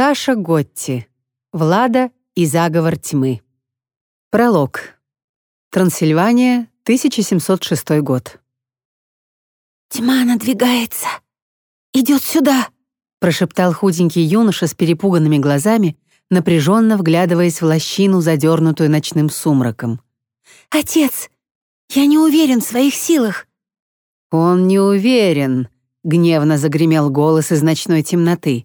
Саша Готти. Влада и заговор тьмы. Пролог. Трансильвания, 1706 год. «Тьма надвигается. Идет сюда», — прошептал худенький юноша с перепуганными глазами, напряженно вглядываясь в лощину, задернутую ночным сумраком. «Отец, я не уверен в своих силах». «Он не уверен», — гневно загремел голос из ночной темноты.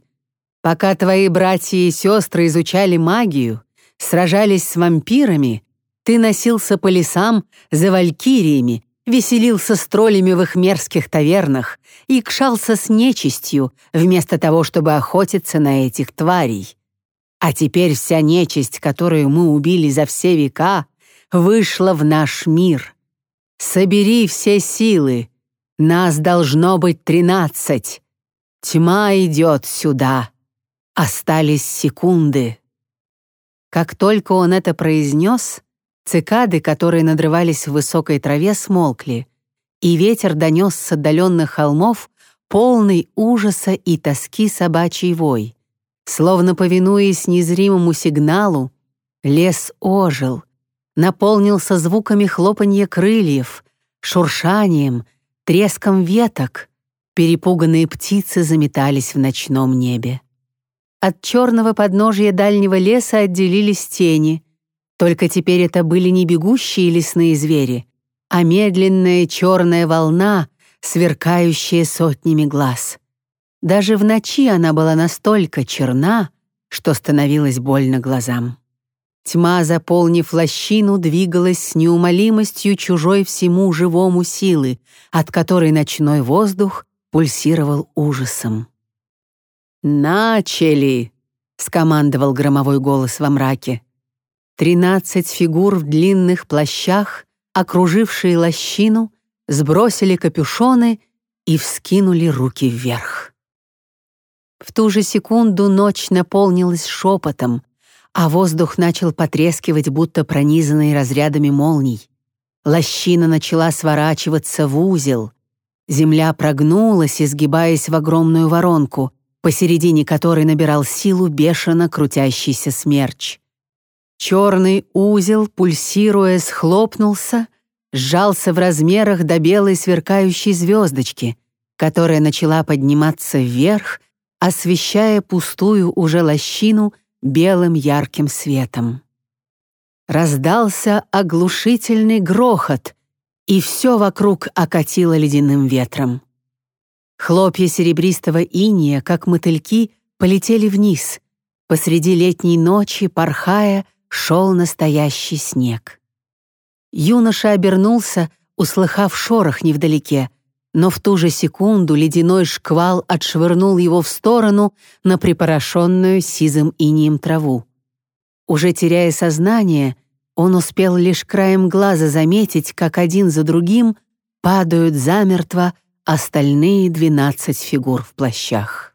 Пока твои братья и сестры изучали магию, сражались с вампирами, ты носился по лесам за валькириями, веселился с троллями в их мерзких тавернах и кшался с нечистью, вместо того, чтобы охотиться на этих тварей. А теперь вся нечисть, которую мы убили за все века, вышла в наш мир. Собери все силы. Нас должно быть тринадцать. Тьма идет сюда. Остались секунды. Как только он это произнес, цикады, которые надрывались в высокой траве, смолкли, и ветер донес с отдаленных холмов полный ужаса и тоски собачий вой. Словно повинуясь незримому сигналу, лес ожил, наполнился звуками хлопанья крыльев, шуршанием, треском веток. Перепуганные птицы заметались в ночном небе. От черного подножья дальнего леса отделились тени. Только теперь это были не бегущие лесные звери, а медленная черная волна, сверкающая сотнями глаз. Даже в ночи она была настолько черна, что становилось больно глазам. Тьма, заполнив лощину, двигалась с неумолимостью чужой всему живому силы, от которой ночной воздух пульсировал ужасом. «Начали!» — скомандовал громовой голос во мраке. Тринадцать фигур в длинных плащах, окружившие лощину, сбросили капюшоны и вскинули руки вверх. В ту же секунду ночь наполнилась шепотом, а воздух начал потрескивать, будто пронизанный разрядами молний. Лощина начала сворачиваться в узел. Земля прогнулась, изгибаясь в огромную воронку — посередине которой набирал силу бешено крутящийся смерч. Черный узел, пульсируя, схлопнулся, сжался в размерах до белой сверкающей звездочки, которая начала подниматься вверх, освещая пустую уже лощину белым ярким светом. Раздался оглушительный грохот, и все вокруг окатило ледяным ветром. Хлопья серебристого иния, как мотыльки, полетели вниз. Посреди летней ночи, порхая, шел настоящий снег. Юноша обернулся, услыхав шорох невдалеке, но в ту же секунду ледяной шквал отшвырнул его в сторону на припорошенную сизым инием траву. Уже теряя сознание, он успел лишь краем глаза заметить, как один за другим падают замертво остальные двенадцать фигур в плащах.